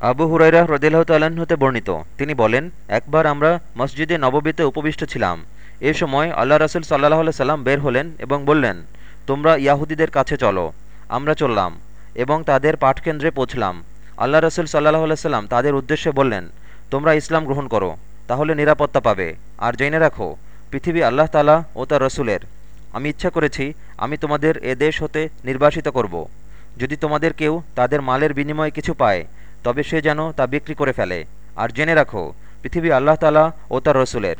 আবু হুরাইরা হ্রদিল্লাহ তাল্লাহ্ন হতে বর্ণিত। তিনি বলেন, একবার আমরা মসজিদে নববীতে উপবিষ্ট ছিলাম। এ সময় আল্লাহ রসুল সাল্লাহ সাল্লাম বের হলেন এবং বললেন, তোমরা ইয়াহুদীদের কাছে চলো, আমরা চললাম এবং তাদের পাঠকেন্দ্রে পৌঁছলাম। আল্লাহ রসুল সাল্লাহ সাল্লাম তাদের উদ্দেশ্যে বললেন, তোমরা ইসলাম গ্রহণ করো, তাহলে নিরাপত্তা পাবে। আর জেনে রাখো, পৃথিবী আল্লাহ তালা ও তার রসুলের। আমি ইচ্ছা করেছি, আমি তোমাদের এ দেশ হতে নির্বাসিত করব। যদি তোমাদের কেউ তাদের মালের বিনিময়ে কিছু পায় তবে সে যেন তা বিক্রি করে ফেলে। আর জেনে রাখো, পৃথিবী আল্লাহ তালা ও তার রসুলের।